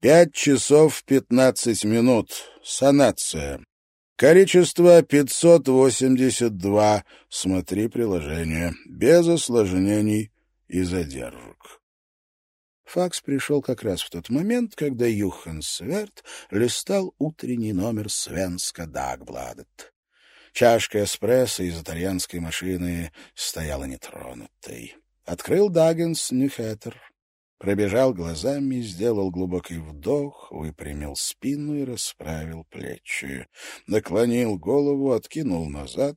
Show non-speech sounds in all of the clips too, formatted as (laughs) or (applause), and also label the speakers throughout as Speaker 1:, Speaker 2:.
Speaker 1: Пять часов пятнадцать минут. Санация. Количество 582. Смотри приложение. Без осложнений и задержек. Факс пришел как раз в тот момент, когда Юхан Сверт листал утренний номер Свенска Дагбладет. Чашка эспрессо из итальянской машины стояла нетронутой. Открыл Даггинс Нюхеттер. Пробежал глазами, сделал глубокий вдох, выпрямил спину и расправил плечи. Наклонил голову, откинул назад,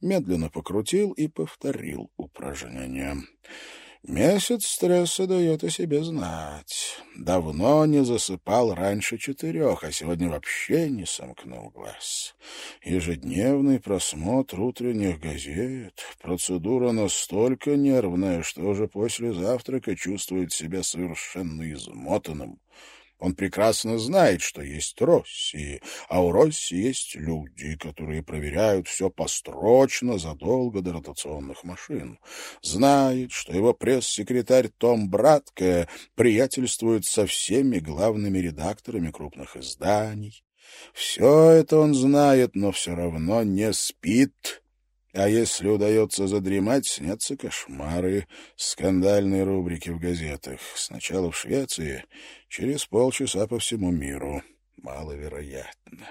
Speaker 1: медленно покрутил и повторил упражнение. Месяц стресса дает о себе знать. Давно не засыпал раньше четырех, а сегодня вообще не сомкнул глаз. Ежедневный просмотр утренних газет. Процедура настолько нервная, что уже после завтрака чувствует себя совершенно измотанным. Он прекрасно знает, что есть Росси, а у Росси есть люди, которые проверяют все построчно задолго до ротационных машин. Знает, что его пресс-секретарь Том Братке приятельствует со всеми главными редакторами крупных изданий. Все это он знает, но все равно не спит а если удается задремать, снятся кошмары, скандальные рубрики в газетах. Сначала в Швеции, через полчаса по всему миру. Маловероятно.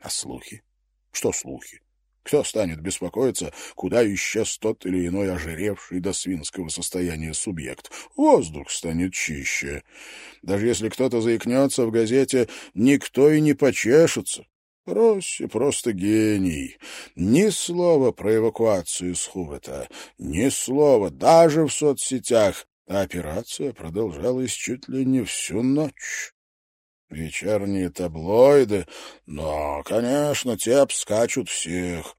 Speaker 1: А слухи? Что слухи? Кто станет беспокоиться, куда исчез тот или иной ожиревший до свинского состояния субъект? Воздух станет чище. Даже если кто-то заикнется в газете, никто и не почешется. Росси просто гений. Ни слова про эвакуацию из Хувета, ни слова, даже в соцсетях. А операция продолжалась чуть ли не всю ночь. Вечерние таблоиды, но, конечно, те обскачут всех.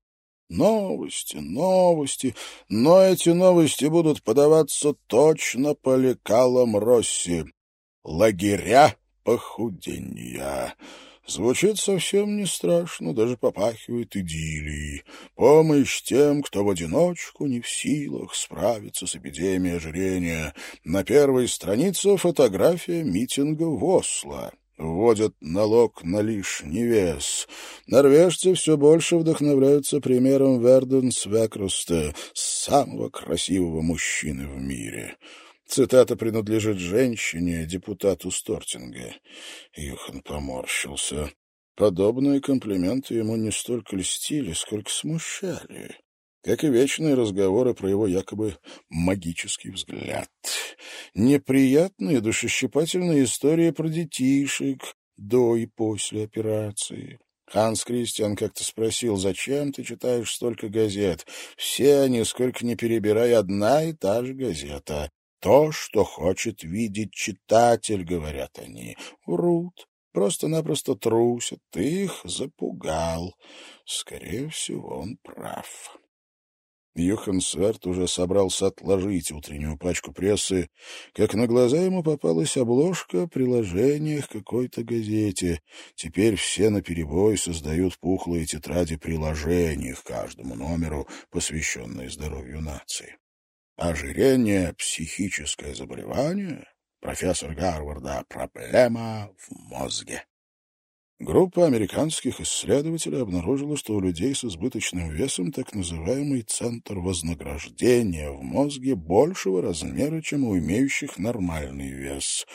Speaker 1: Новости, новости, но эти новости будут подаваться точно по лекалам Росси. Лагеря похудения. Звучит совсем не страшно, даже попахивает идиллией. Помощь тем, кто в одиночку не в силах справиться с эпидемией ожирения. На первой странице фотография митинга в Осло. Вводят налог на лишний вес. Норвежцы все больше вдохновляются примером Верденс Векруста, самого красивого мужчины в мире. Цитата принадлежит женщине, депутату Стортинга. Юхан поморщился. Подобные комплименты ему не столько льстили, сколько смущали, как и вечные разговоры про его якобы магический взгляд. Неприятные душещипательные истории про детишек до и после операции. Ханс Кристиан как-то спросил, зачем ты читаешь столько газет? Все они, сколько ни перебирай, одна и та же газета. То, что хочет видеть читатель, говорят они. Врут, просто-напросто трусят. Ты их запугал. Скорее всего, он прав. Юхан Сверт уже собрался отложить утреннюю пачку прессы, как на глаза ему попалась обложка приложения к какой-то газете. Теперь все наперебой создают пухлые тетради приложений к каждому номеру, посвященные здоровью нации. Ожирение — психическое заболевание? Профессор Гарварда «Проблема в мозге». Группа американских исследователей обнаружила, что у людей с избыточным весом так называемый центр вознаграждения в мозге большего размера, чем у имеющих нормальный вес.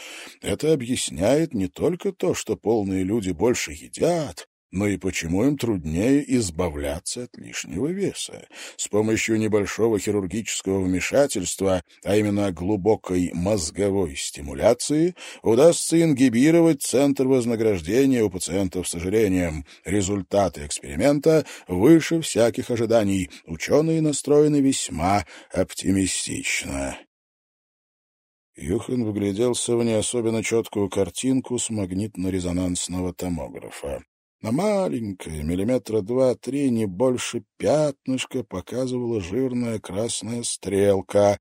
Speaker 1: Это объясняет не только то, что полные люди больше едят, но и почему им труднее избавляться от лишнего веса. С помощью небольшого хирургического вмешательства, а именно глубокой мозговой стимуляции, удастся ингибировать центр вознаграждения у пациентов с ожирением. Результаты эксперимента выше всяких ожиданий. Ученые настроены весьма оптимистично. Юхан вгляделся в не особенно четкую картинку с магнитно-резонансного томографа. На маленькое, миллиметра два-три, не больше пятнышка, показывала жирная красная стрелка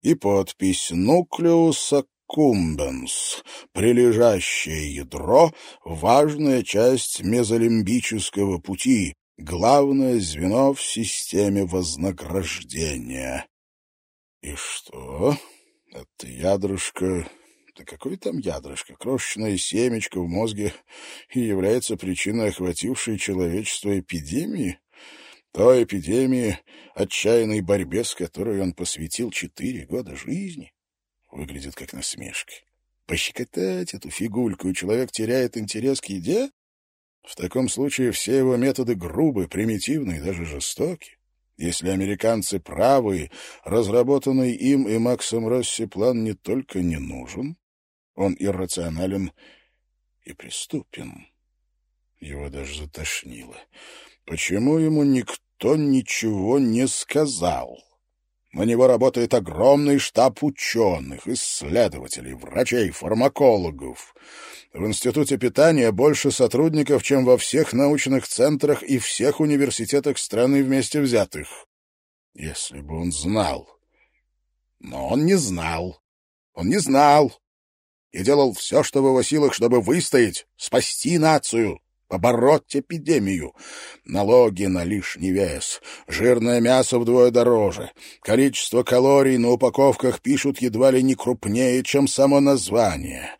Speaker 1: и подпись «Нуклеус аккумбенс» — прилежащее ядро, важная часть мезолимбического пути, главное звено в системе вознаграждения. И что? Это ядрышко Да какое там ядрышко? Крошечное семечко в мозге и является причиной охватившей человечество эпидемии? Той эпидемии, отчаянной борьбе, с которой он посвятил четыре года жизни? Выглядит как насмешка. Пощекотать эту фигульку, и человек теряет интерес к еде? В таком случае все его методы грубы, примитивны и даже жестоки. Если американцы правы, разработанный им и Максом Росси план не только не нужен, он иррационален и преступен. Его даже затошнило. Почему ему никто ничего не сказал? На него работает огромный штаб ученых, исследователей, врачей, фармакологов. В Институте питания больше сотрудников, чем во всех научных центрах и всех университетах страны вместе взятых. Если бы он знал. Но он не знал. Он не знал. И делал все, что в его силах, чтобы выстоять, спасти нацию побороть эпидемию. Налоги на лишний вес, жирное мясо вдвое дороже, количество калорий на упаковках пишут едва ли не крупнее, чем само название.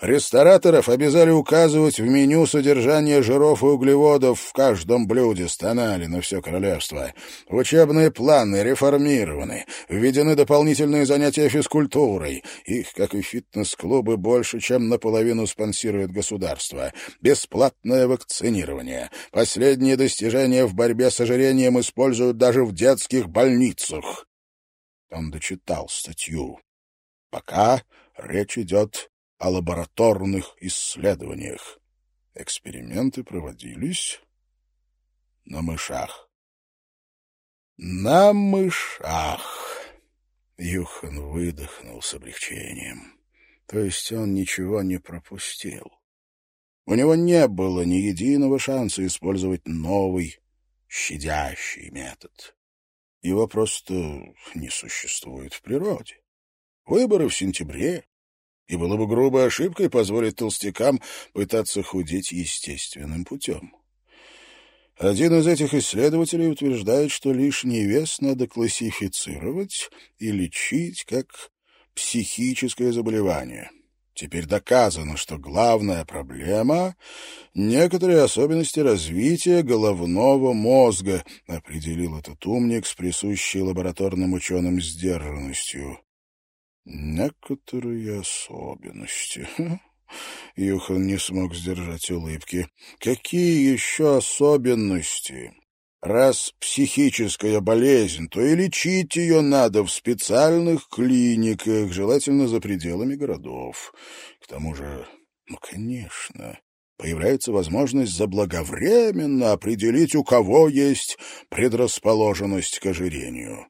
Speaker 1: Рестораторов обязали указывать в меню содержание жиров и углеводов в каждом блюде, стонали на все королевство. Учебные планы реформированы, введены дополнительные занятия физкультурой. Их, как и фитнес-клубы, больше, чем наполовину спонсирует государство. Бесплатная вакцинирования. Последние достижения в борьбе с ожирением используют даже в детских больницах. Он дочитал статью. Пока речь идет о лабораторных исследованиях. Эксперименты проводились на мышах. На мышах. Юхан выдохнул с облегчением. То есть он ничего не пропустил. У него не было ни единого шанса использовать новый, щадящий метод. Его просто не существует в природе. Выборы в сентябре, и было бы грубой ошибкой позволить толстякам пытаться худеть естественным путем. Один из этих исследователей утверждает, что лишний вес надо классифицировать и лечить как психическое заболевание. Теперь доказано, что главная проблема — некоторые особенности развития головного мозга, определил этот умник с присущей лабораторным ученым сдержанностью. Некоторые особенности. (laughs) Юхан не смог сдержать улыбки. Какие еще особенности? Раз психическая болезнь, то и лечить ее надо в специальных клиниках, желательно за пределами городов. К тому же, ну, конечно, появляется возможность заблаговременно определить, у кого есть предрасположенность к ожирению.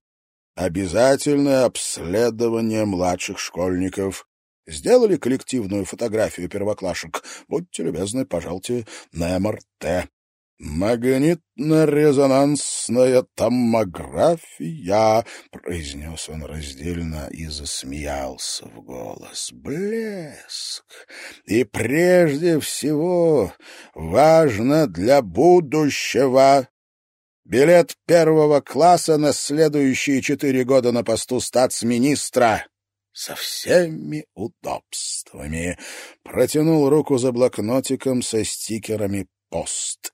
Speaker 1: Обязательное обследование младших школьников. Сделали коллективную фотографию первоклашек? Будьте любезны, пожалуйте на МРТ. «Магнитно-резонансная томография», — произнес он раздельно и засмеялся в голос. «Блеск! И прежде всего важно для будущего билет первого класса на следующие четыре года на посту статс-министра» со всеми удобствами. Протянул руку за блокнотиком со стикерами «Пост»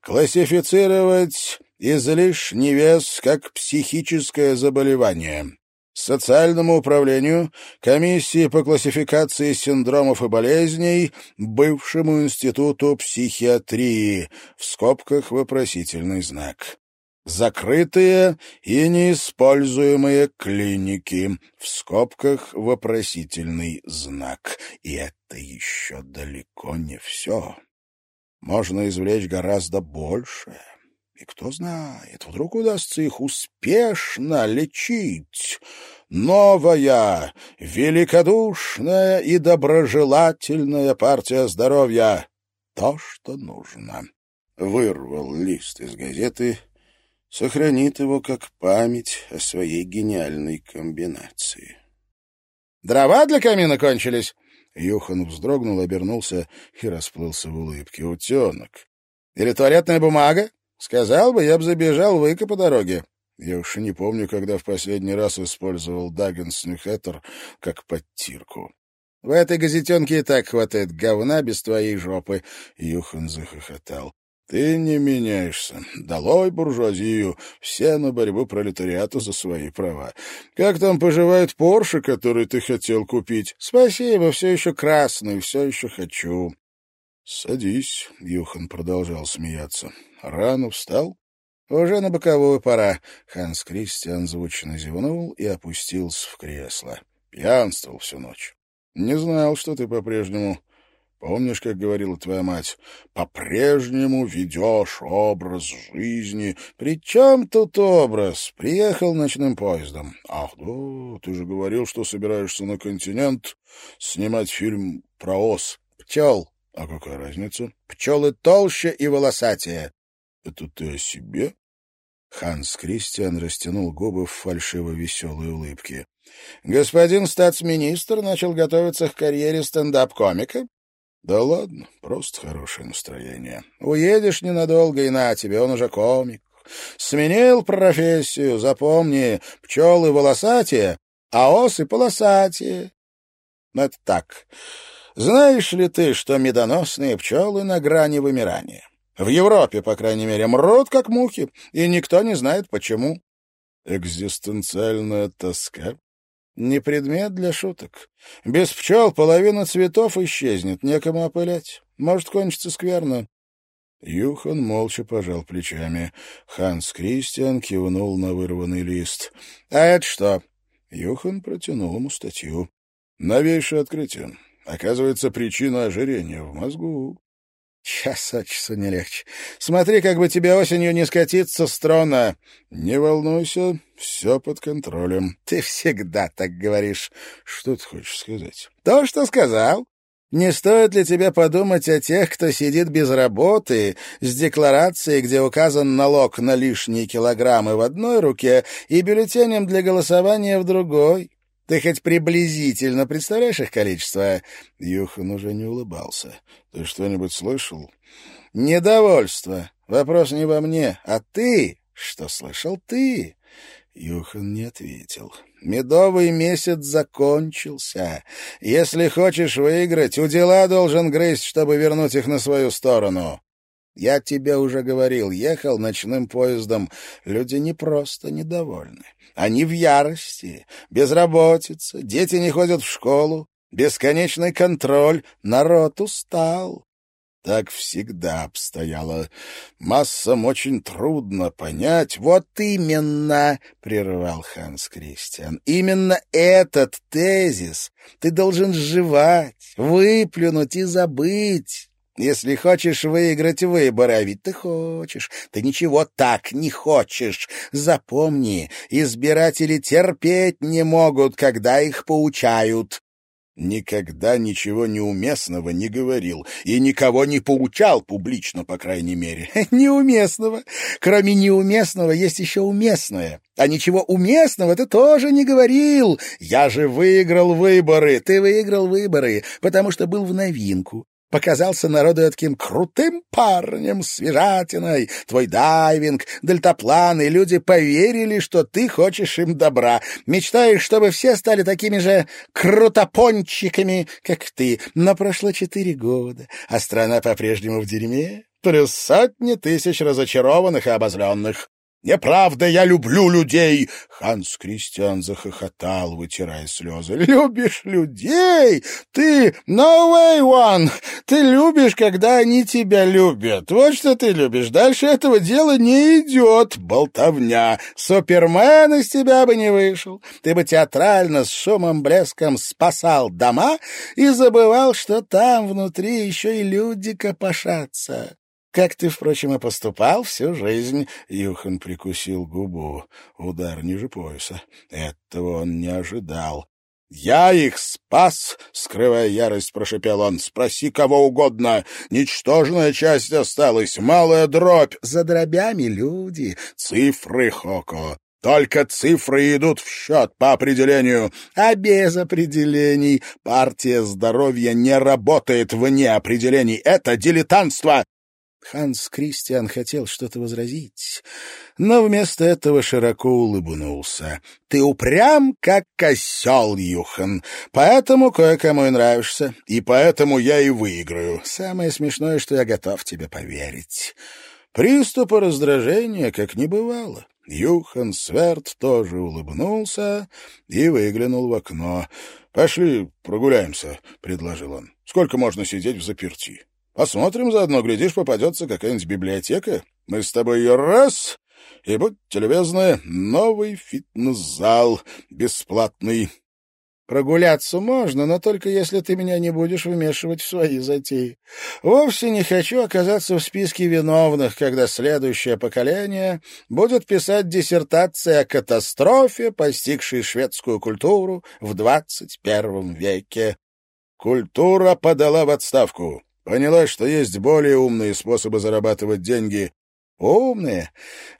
Speaker 1: Классифицировать излишний вес как психическое заболевание. Социальному управлению, комиссии по классификации синдромов и болезней, бывшему институту психиатрии, в скобках вопросительный знак. Закрытые и неиспользуемые клиники, в скобках вопросительный знак. И это еще далеко не все можно извлечь гораздо больше. И кто знает, вдруг удастся их успешно лечить. Новая, великодушная и доброжелательная партия здоровья. То, что нужно. Вырвал лист из газеты, сохранит его как память о своей гениальной комбинации. «Дрова для камина кончились?» Юхан вздрогнул, обернулся и расплылся в улыбке. «Утенок! Или туалетная бумага? Сказал бы, я бы забежал, выка по дороге. Я уж не помню, когда в последний раз использовал Даггинс Нюхеттер как подтирку. В этой газетенке и так хватает говна без твоей жопы. Юхан захохотал. Ты не меняешься. Долой буржуазию. Все на борьбу пролетариата за свои права. Как там поживает Порше, который ты хотел купить? Спасибо, все еще красный, все еще хочу. Садись, Юхан продолжал смеяться. Рано встал? Уже на боковую пора. Ханс Кристиан звучно зевнул и опустился в кресло. Пьянствовал всю ночь. Не знал, что ты по-прежнему Помнишь, как говорила твоя мать, по-прежнему ведешь образ жизни. При чем тут образ? Приехал ночным поездом. Ах, да, ты же говорил, что собираешься на континент снимать фильм про ос. Пчел. А какая разница? Пчелы толще и волосатее. Это ты о себе? Ханс Кристиан растянул губы в фальшиво-веселой улыбке. Господин статс-министр начал готовиться к карьере стендап-комика да ладно, просто хорошее настроение. Уедешь ненадолго, и на тебе, он уже комик. Сменил профессию, запомни, пчелы волосатее, а осы полосатее. Но это так. Знаешь ли ты, что медоносные пчелы на грани вымирания? В Европе, по крайней мере, мрут, как мухи, и никто не знает, почему. Экзистенциальная тоска не предмет для шуток. Без пчел половина цветов исчезнет, некому опылять. Может кончиться скверно. Юхан молча пожал плечами. Ханс Кристиан кивнул на вырванный лист. — А это что? Юхан протянул ему статью. — Новейшее открытие. Оказывается, причина ожирения в мозгу. Час от часу не легче. Смотри, как бы тебе осенью не скатиться с трона. Не волнуйся, все под контролем. Ты всегда так говоришь. Что ты хочешь сказать? То, что сказал. Не стоит ли тебе подумать о тех, кто сидит без работы, с декларацией, где указан налог на лишние килограммы в одной руке и бюллетенем для голосования в другой? Ты хоть приблизительно представляешь их количество?» Юхан уже не улыбался. «Ты что-нибудь слышал?» «Недовольство. Вопрос не во мне, а ты. Что слышал ты?» Юхан не ответил. «Медовый месяц закончился. Если хочешь выиграть, у дела должен грызть, чтобы вернуть их на свою сторону. Я тебе уже говорил, ехал ночным поездом. Люди не просто недовольны. Они в ярости, безработица, дети не ходят в школу, бесконечный контроль, народ устал. Так всегда обстояло. Массам очень трудно понять. Вот именно, — прервал Ханс Кристиан, — именно этот тезис ты должен сживать, выплюнуть и забыть. Если хочешь выиграть выборы, а ведь ты хочешь, ты ничего так не хочешь. Запомни, избиратели терпеть не могут, когда их поучают. Никогда ничего неуместного не говорил и никого не поучал публично, по крайней мере. (laughs) Неуместного. Кроме неуместного есть еще уместное. А ничего уместного ты тоже не говорил. Я же выиграл выборы. Ты выиграл выборы, потому что был в новинку показался народу таким крутым парнем, свежатиной. Твой дайвинг, дельтаплан, люди поверили, что ты хочешь им добра. Мечтаешь, чтобы все стали такими же крутопончиками, как ты. Но прошло четыре года, а страна по-прежнему в дерьме. Плюс сотни тысяч разочарованных и обозленных. Неправда, я люблю людей!» Ханс Кристиан захохотал, вытирая слезы. «Любишь людей? Ты no way one! Ты любишь, когда они тебя любят. Вот что ты любишь. Дальше этого дела не идет. Болтовня. Супермен из тебя бы не вышел. Ты бы театрально с шумом блеском спасал дома и забывал, что там внутри еще и люди копошатся. Как ты, впрочем, и поступал всю жизнь. Юхан прикусил губу. Удар ниже пояса. Этого он не ожидал. «Я их спас!» — скрывая ярость, прошепел он. «Спроси кого угодно. Ничтожная часть осталась, малая дробь. За дробями люди. Цифры, Хоко. Только цифры идут в счет по определению, а без определений партия здоровья не работает вне определений. Это дилетантство. Ханс Кристиан хотел что-то возразить, но вместо этого широко улыбнулся. — Ты упрям, как осел, Юхан, поэтому кое-кому и нравишься, и поэтому я и выиграю. Самое смешное, что я готов тебе поверить. Приступа раздражения как не бывало. Юхан Сверд тоже улыбнулся и выглянул в окно. — Пошли прогуляемся, — предложил он. — Сколько можно сидеть в заперти? Посмотрим заодно, глядишь, попадется какая-нибудь библиотека. Мы с тобой ее раз, и, будьте любезны, новый фитнес-зал бесплатный. Прогуляться можно, но только если ты меня не будешь вмешивать в свои затеи. Вовсе не хочу оказаться в списке виновных, когда следующее поколение будет писать диссертации о катастрофе, постигшей шведскую культуру в двадцать первом веке. Культура подала в отставку. Поняла, что есть более умные способы зарабатывать деньги. Умные?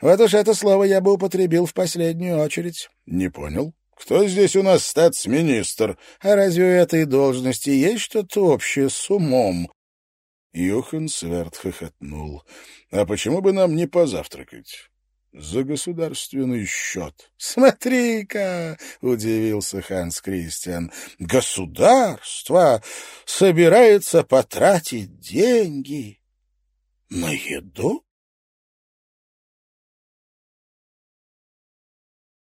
Speaker 1: Вот уж это слово я бы употребил в последнюю очередь. Не понял. Кто здесь у нас статс-министр? А разве у этой должности есть что-то общее с умом? Йохан Сверд хохотнул. А почему бы нам не позавтракать? За государственный счет. — Смотри-ка! — удивился Ханс Кристиан. — Государство собирается потратить деньги на еду?